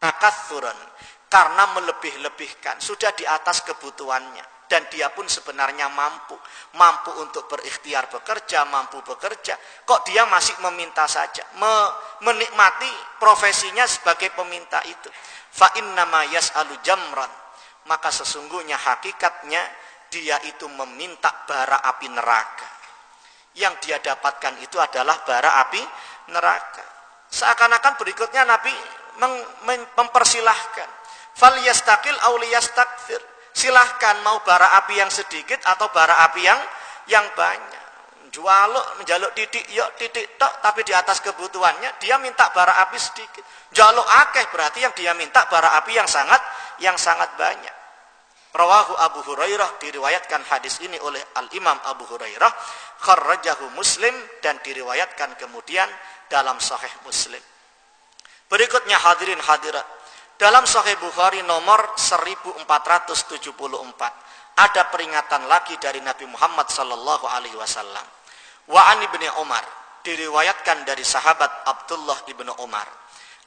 Takathuran karena melebih-lebihkan. Sudah di atas kebutuhannya. Dan dia pun sebenarnya mampu. Mampu untuk berikhtiar bekerja mampu bekerja. Kok dia masih meminta saja? Me menikmati profesinya sebagai peminta itu. Fa innama yas'alu jamran. Maka sesungguhnya hakikatnya dia itu meminta bara api neraka. Yang dia dapatkan itu adalah bara api neraka. Seakan-akan berikutnya Nabi mempersilahkan. Fal yastaqil aw silahkan mau bara api yang sedikit atau bara api yang yang banyak. Jualuk menjaluk titik yuk titik tok tapi di atas kebutuhannya dia minta bara api sedikit. Jaluk akeh berarti yang dia minta bara api yang sangat yang sangat banyak. Rawahu Abu Hurairah diriwayatkan hadis ini oleh Al Imam Abu Hurairah. Kharrajahu Muslim dan diriwayatkan kemudian dalam Sahih Muslim. Berikutnya hadirin hadirat dalam Sahih Bukhari nomor 1474 ada peringatan lagi dari Nabi Muhammad sallallahu alaihi wasallam. Wa an ibni Umar diriwayatkan dari sahabat Abdullah ibnu Umar.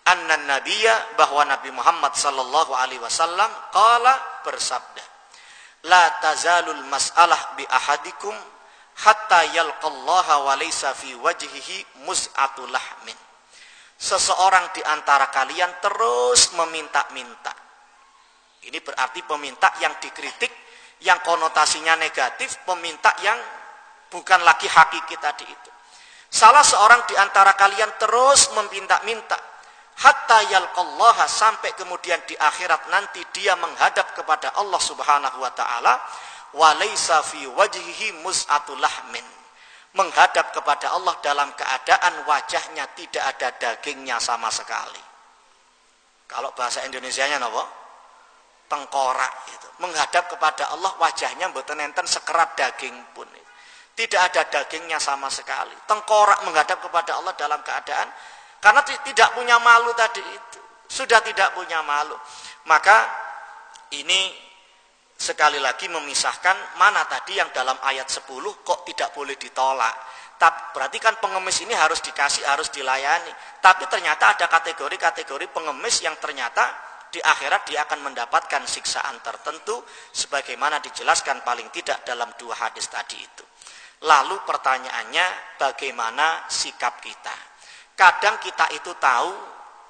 Anna Nabiya bahwa Nabi Muhammad sallallahu alaihi wasallam qala bersabda. La tazalul mas'alah bi ahadikum hatta yalqallaha wa laysa fi wajhihi mus'atu lahmin seseorang di antara kalian terus meminta-minta. Ini berarti peminta yang dikritik, yang konotasinya negatif, peminta yang bukan lagi hakiki tadi itu. Salah seorang di antara kalian terus meminta-minta, hatta yalqallaha sampai kemudian di akhirat nanti dia menghadap kepada Allah Subhanahu wa taala wa laisa fi wajhihi mus'atul lahmin menghadap kepada Allah dalam keadaan wajahnya tidak ada dagingnya sama sekali. Kalau bahasa Indonesia-nya nopo? Tengkorak itu. Menghadap kepada Allah wajahnya mboten enten sekerat daging pun. Tidak ada dagingnya sama sekali. Tengkorak menghadap kepada Allah dalam keadaan karena tidak punya malu tadi itu. Sudah tidak punya malu. Maka ini sekali lagi memisahkan mana tadi yang dalam ayat 10 kok tidak boleh ditolak. Tapi berarti kan pengemis ini harus dikasih, harus dilayani. Tapi ternyata ada kategori-kategori pengemis yang ternyata di akhirat dia akan mendapatkan siksaan tertentu sebagaimana dijelaskan paling tidak dalam dua hadis tadi itu. Lalu pertanyaannya bagaimana sikap kita? Kadang kita itu tahu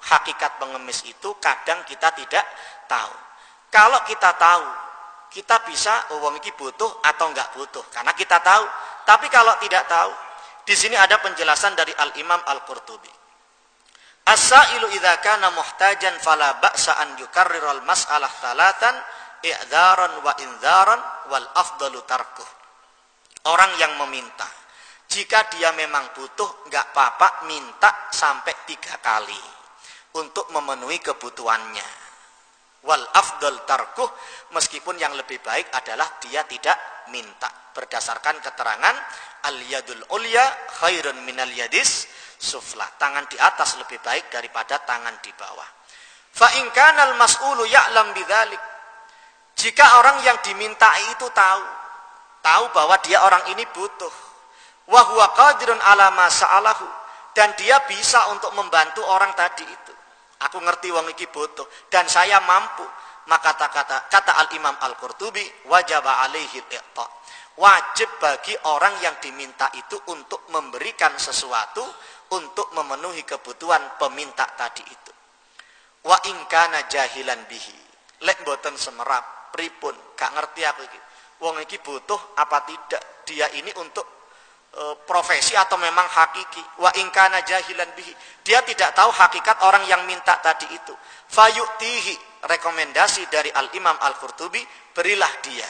hakikat pengemis itu, kadang kita tidak tahu. Kalau kita tahu kita bisa oh wong iki butuh atau enggak butuh karena kita tahu. Tapi kalau tidak tahu, di sini ada penjelasan dari Al Imam Al Qurtubi. As-sa'ilu idza kana muhtajan fala ba'sa an yukarriral mas'alah talatan i'dharan wa indharan wal afdalu tarkuh. Orang yang meminta, jika dia memang butuh, enggak apa-apa minta sampai tiga kali untuk memenuhi kebutuhannya wal afdal tarkuh meskipun yang lebih baik adalah dia tidak minta. Berdasarkan keterangan al yadul ulya khairun minal yadis sufla. Tangan di atas lebih baik daripada tangan di bawah. Fa in kanal mas'ulu ya'lam bidzalik. Jika orang yang diminta itu tahu tahu bahwa dia orang ini butuh. Wa huwa qadirun ala ma sa'alahu. Dan dia bisa untuk membantu orang tadi itu Aku ngerti wong iki butuh dan saya mampu. Maka kata kata, kata Al Imam Al Qurtubi wajib alaihi iqta. Wajib bagi orang yang diminta itu untuk memberikan sesuatu untuk memenuhi kebutuhan peminta tadi itu. Wa ingkana jahilan bihi. Lek boten semerap, pripun, gak ngerti aku iki. Wong iki butuh apa tidak? Dia ini untuk profesi atau memang hakiki. Wa ingkana jahilan bihi. Dia tidak tahu hakikat orang yang minta tadi itu. Fayu'tihi rekomendasi dari al imam al qurtubi berilah dia.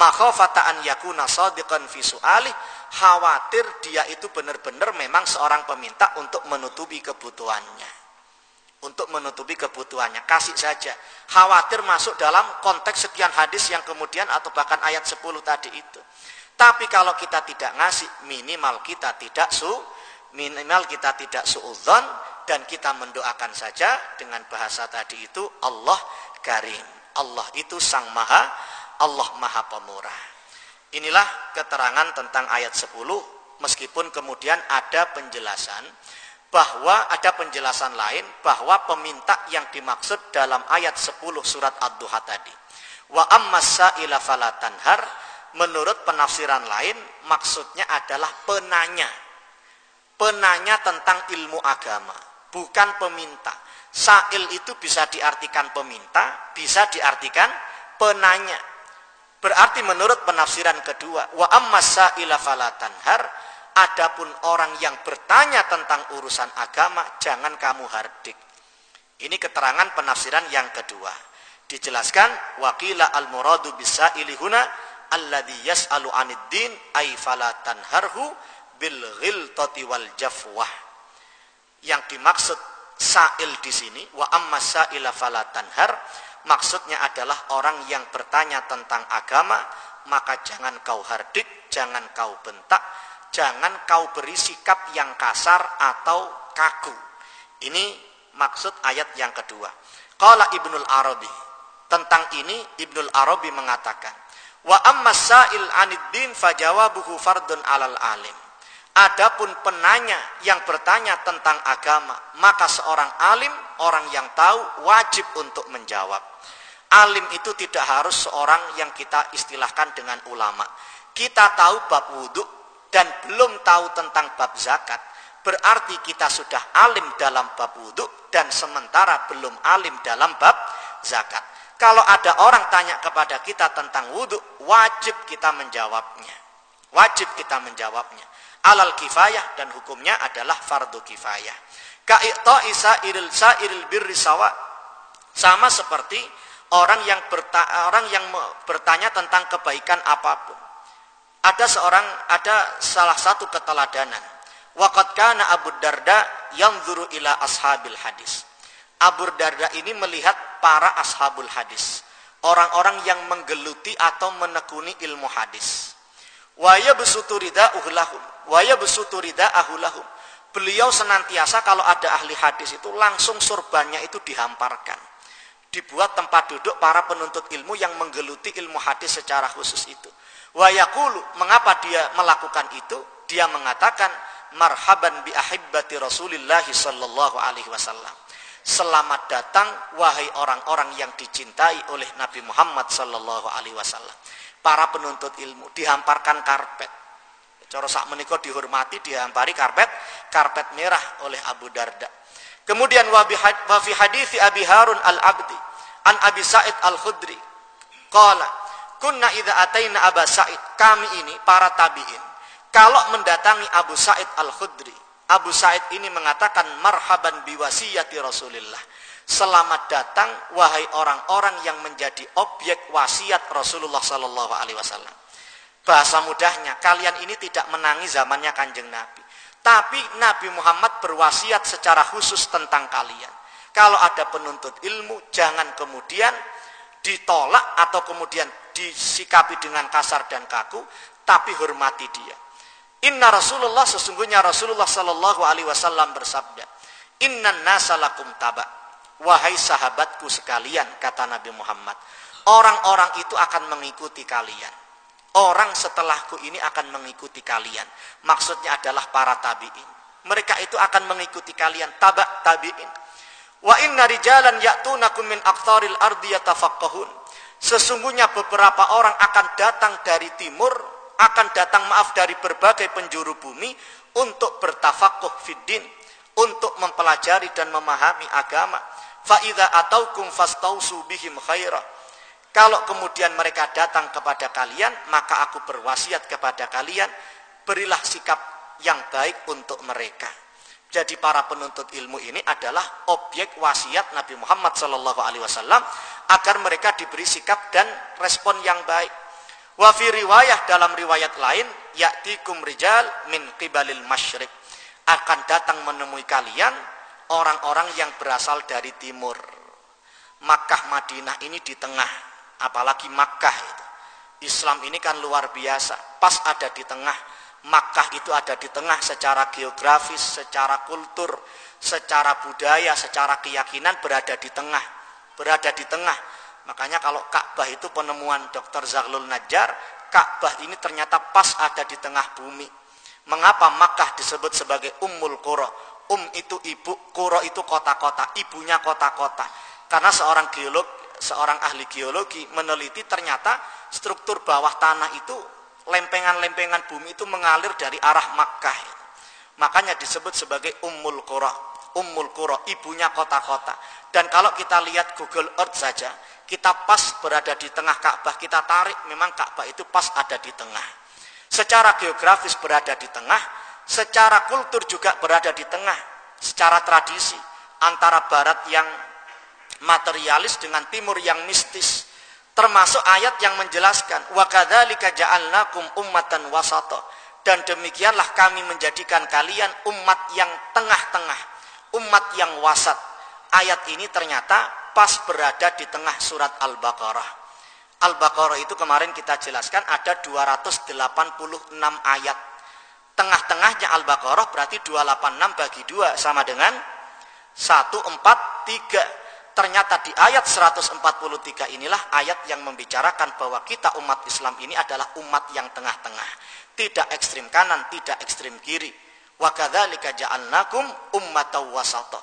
Makhafata an yakuna sadiqan fi su'alih. Khawatir dia itu benar-benar memang seorang peminta untuk menutupi kebutuhannya. Untuk menutupi kebutuhannya. Kasih saja. Khawatir masuk dalam konteks sekian hadis yang kemudian atau bahkan ayat 10 tadi itu tapi kalau kita tidak ngasih, minimal kita tidak su, minimal kita tidak suudzon dan kita mendoakan saja dengan bahasa tadi itu Allah karim. Allah itu sang maha, Allah maha pemurah. Inilah keterangan tentang ayat 10 meskipun kemudian ada penjelasan bahwa ada penjelasan lain bahwa peminta yang dimaksud dalam ayat 10 surat Ad-Duha tadi. Wa ammasa ila falatanhar menurut penafsiran lain maksudnya adalah penanya. Penanya tentang ilmu agama, bukan peminta. Sa'il itu bisa diartikan peminta, bisa diartikan penanya. Berarti menurut penafsiran kedua, wa ammasa ila falatanhar Adapun orang yang bertanya tentang urusan agama, jangan kamu hardik. Ini keterangan penafsiran yang kedua. Dijelaskan, wakila al-muradu bisa ilihuna alladhi yas'alu anid din ay falatan harhu bil ghiltati wal jafwah. Yang dimaksud sa'il di sini, wa amma sa'ila falatan har, maksudnya adalah orang yang bertanya tentang agama, maka jangan kau hardik, jangan kau bentak, jangan kau beri sikap yang kasar atau kaku. Ini maksud ayat yang kedua. Qala Ibnul Arabi. Tentang ini Ibnul Arabi mengatakan, "Wa amma sa'il 'anid din fajawabuhu fardun 'alal alim." Adapun penanya yang bertanya tentang agama, maka seorang alim, orang yang tahu wajib untuk menjawab. Alim itu tidak harus seorang yang kita istilahkan dengan ulama. Kita tahu bab wudhu, dan belum tahu tentang bab zakat, berarti kita sudah alim dalam bab wudhu dan sementara belum alim dalam bab zakat. Kalau ada orang tanya kepada kita tentang wudhu, wajib kita menjawabnya. Wajib kita menjawabnya. Alal kifayah dan hukumnya adalah fardu kifayah. Ka'ikta isa iril sa iril birri sawa. Sama seperti orang yang berta orang yang bertanya tentang kebaikan apa pun ada seorang ada salah satu keteladanan waqad Abu Darda yang zuru ila ashabil hadis Abu Darda ini melihat para ashabul hadis. Orang-orang yang menggeluti atau menekuni ilmu hadis. Waya besutu rida'uhulahum waya besutu rida'ahulahum beliau senantiasa kalau ada ahli hadis itu langsung surbannya itu dihamparkan. Dibuat tempat duduk para penuntut ilmu yang menggeluti ilmu hadis secara khusus itu. Wayakulu, mengapa dia melakukan itu? Dia mengatakan, marhaban bi ahibbati Rasulillah sallallahu alaihi wasallam. Selamat datang wahai orang-orang yang dicintai oleh Nabi Muhammad sallallahu alaihi wasallam. Para penuntut ilmu dihamparkan karpet. Cara sak menika dihormati dihampari karpet, karpet merah oleh Abu Darda. Kemudian wa fi hadis Abi Harun Al-Abdi an Abi Sa'id Al-Khudri qala kunna idza ataina Aba Sa'id, kami ini para tabi'in, kalau mendatangi Abu Sa'id Al-Khudri, Abu Sa'id ini mengatakan marhaban biwasiyati Rasulillah. Selamat datang wahai orang-orang yang menjadi objek wasiat Rasulullah sallallahu alaihi wasallam. Bahasa mudahnya, kalian ini tidak menangi zamannya Kanjeng Nabi. Tapi Nabi Muhammad berwasiat secara khusus tentang kalian. Kalau ada penuntut ilmu, jangan kemudian ditolak atau kemudian disikapi dengan kasar dan kaku, tapi hormati dia. Inna Rasulullah sesungguhnya Rasulullah Sallallahu Alaihi Wasallam bersabda, Inna nasalakum taba, wahai sahabatku sekalian kata Nabi Muhammad, orang-orang itu akan mengikuti kalian. Orang setelahku ini akan mengikuti kalian. Maksudnya adalah para tabiin. Mereka itu akan mengikuti kalian taba tabiin. Wa inna rijalan ya'tunakum min aqtaril ardi yatafaqqahun. Sesungguhnya beberapa orang akan datang dari timur, akan datang maaf dari berbagai penjuru bumi untuk bertafakuh fiddin, untuk mempelajari dan memahami agama. Fa'idha ataukum fastausu bihim khairah. Kalau kemudian mereka datang kepada kalian, maka aku berwasiat kepada kalian, berilah sikap yang baik untuk mereka. Jadi para penuntut ilmu ini adalah objek wasiat Nabi Muhammad Wasallam agar mereka diberi sikap dan respon yang baik. Wafi riwayah dalam riwayat lain, yaktikum rijal min qibalil masyrik akan datang menemui kalian orang-orang yang berasal dari timur. Makkah Madinah ini di tengah, apalagi Makkah itu. Islam ini kan luar biasa, pas ada di tengah Makkah itu ada di tengah secara geografis, secara kultur, secara budaya, secara keyakinan berada di tengah. Berada di tengah. Makanya kalau Ka'bah itu penemuan Dr. Zaglul Najjar, Ka'bah ini ternyata pas ada di tengah bumi. Mengapa Makkah disebut sebagai Ummul Qura, Um itu ibu, kuro itu kota-kota, ibunya kota-kota. Karena seorang geolog, seorang ahli geologi meneliti ternyata struktur bawah tanah itu lempengan-lempengan bumi itu mengalir dari arah Makkah. Makanya disebut sebagai Ummul Qura. Ummul Qura, ibunya kota-kota. Dan kalau kita lihat Google Earth saja, kita pas berada di tengah Ka'bah, kita tarik memang Ka'bah itu pas ada di tengah. Secara geografis berada di tengah, secara kultur juga berada di tengah, secara tradisi antara barat yang materialis dengan timur yang mistis. Termasuk ayat yang menjelaskan wa kadzalika ja'alnakum ummatan wasata dan demikianlah kami menjadikan kalian umat yang tengah-tengah, umat yang wasat. Ayat ini ternyata pas berada di tengah surat Al-Baqarah. Al-Baqarah itu kemarin kita jelaskan ada 286 ayat. Tengah-tengahnya Al-Baqarah berarti 286 bagi 2 sama dengan 143. Ternyata di ayat 143 inilah ayat yang membicarakan bahwa kita umat Islam ini adalah umat yang tengah-tengah. Tidak ekstrim kanan, tidak ekstrim kiri. Wa kadzalika ja'alnakum ummatan wasata.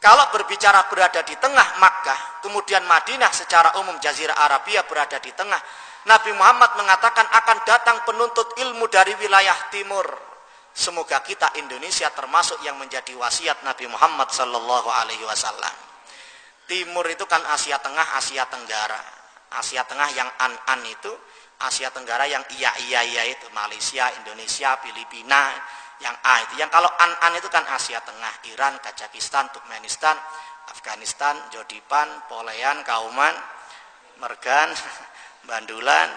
Kalau berbicara berada di tengah Makkah, kemudian Madinah secara umum Jazirah Arabia berada di tengah, Nabi Muhammad mengatakan akan datang penuntut ilmu dari wilayah timur. Semoga kita Indonesia termasuk yang menjadi wasiat Nabi Muhammad Sallallahu Alaihi Wasallam. Timur itu kan Asia Tengah, Asia Tenggara. Asia Tengah yang an-an itu, Asia Tenggara yang iya-iya iya itu Malaysia, Indonesia, Filipina, yang A itu. Yang kalau An-An itu kan Asia Tengah, Iran, Kazakhstan, Turkmenistan, Afghanistan, Jodipan, Polean, Kauman, Mergan, Bandulan,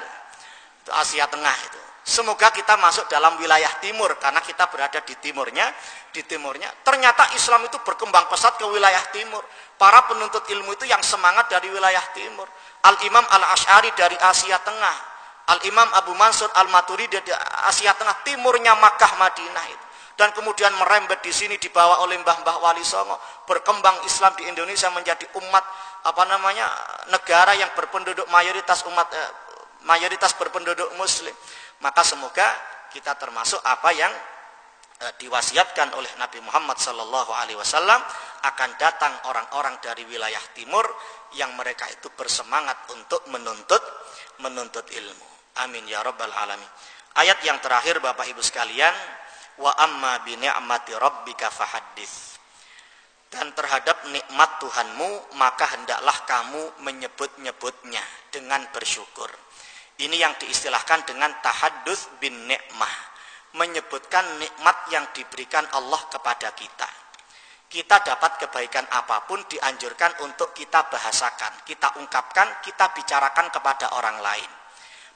itu Asia Tengah itu. Semoga kita masuk dalam wilayah timur karena kita berada di timurnya, di timurnya. Ternyata Islam itu berkembang pesat ke wilayah timur. Para penuntut ilmu itu yang semangat dari wilayah timur. Al-Imam Al-Ash'ari dari Asia Tengah, Al-Imam Abu Mansur Al-Maturidi di Asia Tengah, timurnya Makkah Madinah itu. Dan kemudian merembet di sini dibawa oleh Mbah-mbah Wali Songo. Berkembang Islam di Indonesia menjadi umat apa namanya negara yang berpenduduk mayoritas umat eh, mayoritas berpenduduk muslim. Maka semoga kita termasuk apa yang eh, diwasiatkan oleh Nabi Muhammad sallallahu alaihi wasallam akan datang orang-orang dari wilayah timur yang mereka itu bersemangat untuk menuntut menuntut ilmu. Amin ya rabbal alamin. Ayat yang terakhir Bapak Ibu sekalian, wa amma bi ni'mati rabbika fahaddits. Dan terhadap nikmat Tuhanmu maka hendaklah kamu menyebut-nyebutnya dengan bersyukur. Ini yang diistilahkan dengan tahaddus bin nikmah. Menyebutkan nikmat yang diberikan Allah kepada kita. Kita dapat kebaikan apa pun dianjurkan untuk kita bahasakan, kita ungkapkan, kita bicarakan kepada orang lain.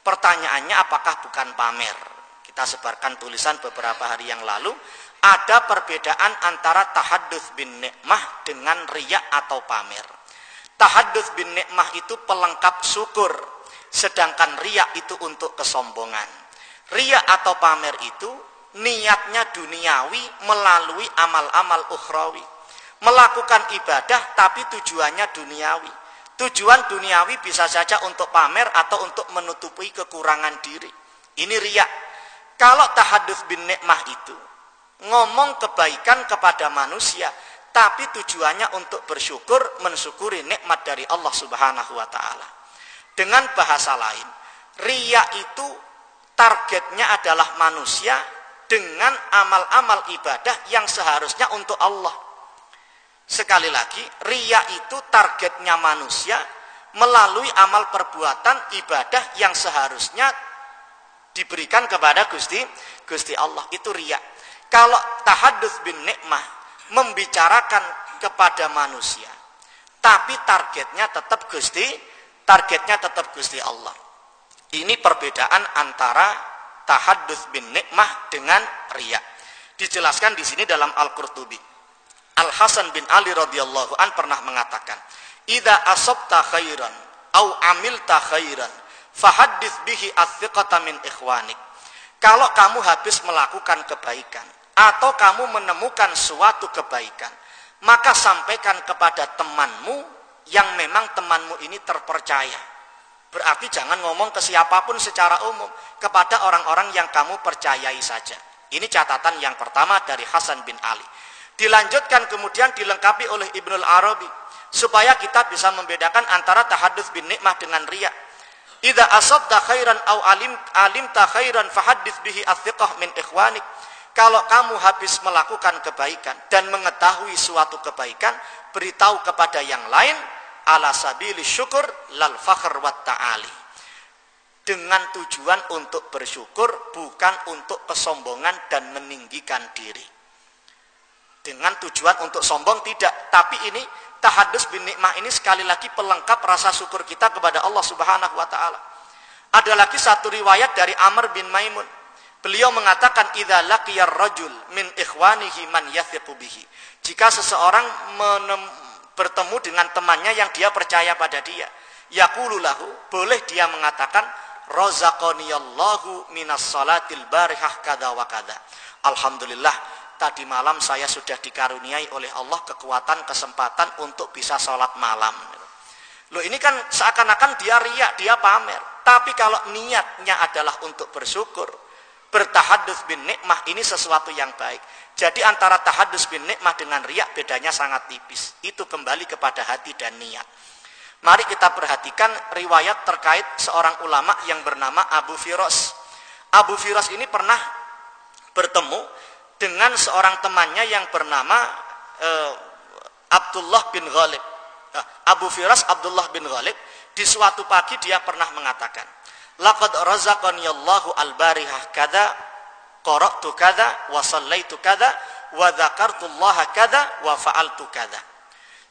Pertanyaannya apakah bukan pamer? Kita sebarkan tulisan beberapa hari yang lalu. Ada perbedaan antara tahadduts bin nikmah dengan riak atau pamer. Tahadduts bin nikmah itu pelengkap syukur. Sedangkan riak itu untuk kesombongan. Riak atau pamer itu niatnya duniawi melalui amal-amal ukhrawi. Melakukan ibadah tapi tujuannya duniawi. Tujuan duniawi bisa saja untuk pamer atau untuk menutupi kekurangan diri. Ini riak. Kalau tahadus bin nikmah itu ngomong kebaikan kepada manusia, tapi tujuannya untuk bersyukur, mensyukuri nikmat dari Allah Subhanahu wa taala. Dengan bahasa lain, riak itu targetnya adalah manusia dengan amal-amal ibadah yang seharusnya untuk Allah. Sekali lagi, ria itu targetnya manusia melalui amal perbuatan ibadah yang seharusnya diberikan kepada Gusti Gusti Allah itu ria. Kalau tahadus bin nikmah membicarakan kepada manusia, tapi targetnya tetap Gusti, targetnya tetap Gusti Allah. Ini perbedaan antara tahadus bin nikmah dengan ria. Dijelaskan di sini dalam Al-Qurtubi. Al Hasan bin Ali radhiyallahu an pernah mengatakan, "Idza asabta khairan au amilta khairan, fahaddits bihi athiqata min ikhwanik." Kalau kamu habis melakukan kebaikan atau kamu menemukan suatu kebaikan, maka sampaikan kepada temanmu yang memang temanmu ini terpercaya. Berarti jangan ngomong ke siapa pun secara umum, kepada orang-orang yang kamu percayai saja. Ini catatan yang pertama dari Hasan bin Ali. Dilanjutkan kemudian dilengkapi oleh Ibnul Arabi supaya kita bisa membedakan antara tahadus bin nikmah dengan riya. Idza asabta khairan au alim alimta khairan fahaddits bihi athiqah min ikhwanik. Kalau kamu habis melakukan kebaikan dan mengetahui suatu kebaikan, beritahu kepada yang lain ala sabili syukur lal fakhr wat ta'ali. Dengan tujuan untuk bersyukur bukan untuk kesombongan dan meninggikan diri dengan tujuan untuk sombong? Tidak. Tapi ini tahadus bin nikmah ini sekali lagi pelengkap rasa syukur kita kepada Allah Subhanahu wa taala. Ada lagi satu riwayat dari Amr bin Maimun. Beliau mengatakan laqiyar rajul min ikhwanihi man jika seseorang bertemu dengan temannya yang dia percaya pada dia yaqulu lahu boleh dia mengatakan razaqaniyallahu minas salatil barihah kada wa kada. Alhamdulillah tadi malam saya sudah dikaruniai oleh Allah kekuatan kesempatan untuk bisa sholat malam Loh ini kan seakan-akan dia riak, dia pamer. Tapi kalau niatnya adalah untuk bersyukur, bertahadus bin nikmah ini sesuatu yang baik. Jadi antara tahadus bin nikmah dengan riak bedanya sangat tipis. Itu kembali kepada hati dan niat. Mari kita perhatikan riwayat terkait seorang ulama yang bernama Abu Firos. Abu Firos ini pernah bertemu dengan seorang temannya yang bernama uh, Abdullah bin Ghalib. Nah, Abu Firas Abdullah bin Ghalib di suatu pagi dia pernah mengatakan, "Laqad razaqani Allahu al-barihah kada qara'tu kada wa sallaitu kada wa dzakartu Allah kada wa fa'altu kada."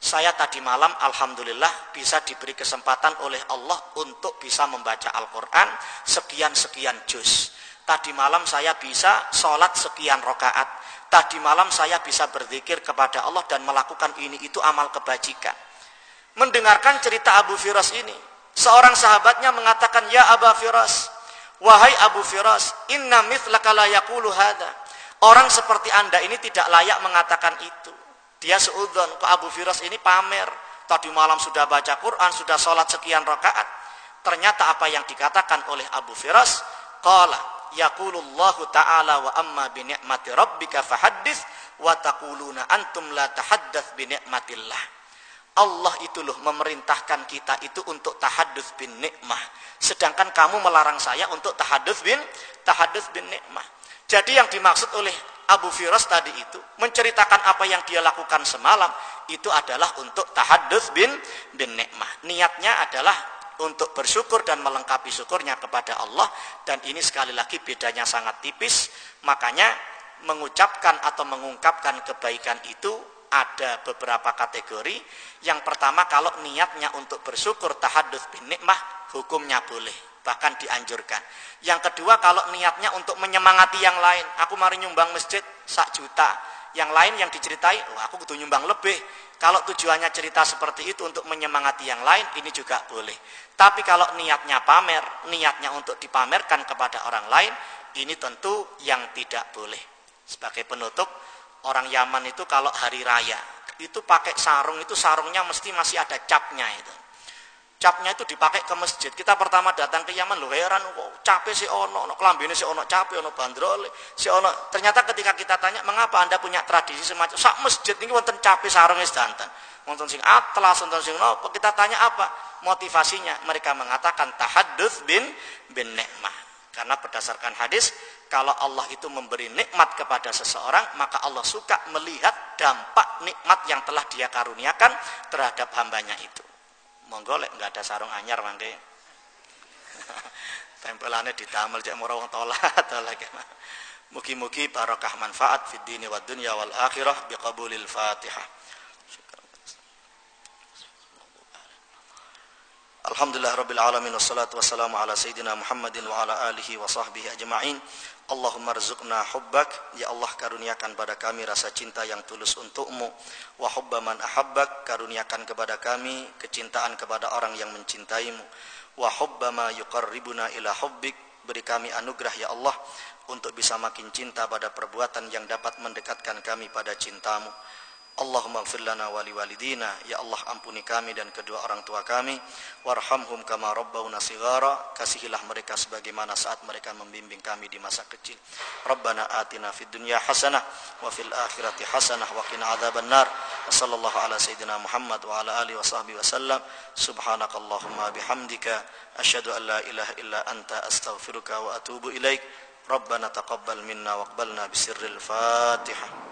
Saya tadi malam alhamdulillah bisa diberi kesempatan oleh Allah untuk bisa membaca Al-Qur'an sekian-sekian juz Tadi malam saya bisa sholat sekian rokaat. Tadi malam saya bisa berzikir kepada Allah dan melakukan ini itu amal kebajikan. Mendengarkan cerita Abu Firas ini, seorang sahabatnya mengatakan, "Ya Abu Firas, wahai Abu Firas, inna mithlaka la hadha." Orang seperti Anda ini tidak layak mengatakan itu. Dia seudon, ke Abu Firas ini pamer. Tadi malam sudah baca Quran, sudah sholat sekian rakaat. Ternyata apa yang dikatakan oleh Abu Firas, qala yaqulullahu ta'ala wa amma bi ni'mati rabbika fahaddits wa taquluna antum la tahaddats bi ni'matillah. Allah itu loh memerintahkan kita itu untuk tahadduts bin nikmah. Sedangkan kamu melarang saya untuk tahadduts bin tahadduts bin nikmah. Jadi yang dimaksud oleh Abu Firas tadi itu menceritakan apa yang dia lakukan semalam itu adalah untuk tahadduts bin bin nikmah. Niatnya adalah untuk bersyukur dan melengkapi syukurnya kepada Allah. Dan ini sekali lagi bedanya sangat tipis. Makanya mengucapkan atau mengungkapkan kebaikan itu ada beberapa kategori. Yang pertama kalau niatnya untuk bersyukur tahadus bin nikmah hukumnya boleh bahkan dianjurkan. Yang kedua kalau niatnya untuk menyemangati yang lain. Aku mari nyumbang masjid sak juta. Yang lain yang diceritai oh aku butuh nyumbang lebih kalau tujuannya cerita seperti itu untuk menyemangati yang lain, ini juga boleh. Tapi kalau niatnya pamer, niatnya untuk dipamerkan kepada orang lain, ini tentu yang tidak boleh. Sebagai penutup, orang Yaman itu kalau hari raya, itu pakai sarung, itu sarungnya mesti masih ada capnya itu capnya itu dipakai ke masjid. Kita pertama datang ke Yaman, lo heran kok capek si ono, ono kelambine si ono capek, ono bandrol, si ono. Ternyata ketika kita tanya, mengapa anda punya tradisi semacam sak masjid ini wonten capek sarungnya sedanten, wonten sing atlas, wonten sing nopo. Kita tanya apa motivasinya? Mereka mengatakan tahadduts bin bin nikmah. Karena berdasarkan hadis, kalau Allah itu memberi nikmat kepada seseorang, maka Allah suka melihat dampak nikmat yang telah dia karuniakan terhadap hambanya itu monggo lek nggak ada sarung anyar mangke tempelannya ditamel cek murah wong tolat lagi mugi-mugi barokah manfaat fid dini wad dunya wal akhirah biqabulil fatihah Alhamdulillah Rabbil Alamin Wassalatu wassalamu ala Sayyidina Muhammadin wa ala alihi wa sahbihi ajma'in. Allahumma rizukna hubbak. Ya Allah karuniakan pada kami rasa cinta yang tulus untukmu. Wa hubba man ahabbak Karuniakan kepada kami kecintaan kepada orang yang mencintaimu. Wa hubba ma yuqarribuna ila hubbik Beri kami anugerah ya Allah Untuk bisa makin cinta pada perbuatan yang dapat mendekatkan kami pada cintamu Allahumma gfir lana wali walidina. Ya Allah ampuni kami dan kedua orang tua kami. Warhamhum kama rabbawna sigara Kasihilah mereka sebagaimana saat mereka membimbing kami di masa kecil. Rabbana atina fid dunya hasanah Wa fil akhirati hasanah Wa kina azab an-nar Wa sallallahu ala sayyidina Muhammad Wa ala alihi wa sahbihi wa sallam. Subhanakallahumma bihamdika. Ashadu an la ilaha illa anta astaghfiruka wa atubu ilaik. Rabbana taqabbal minna waqbalna bisirril Fatiha.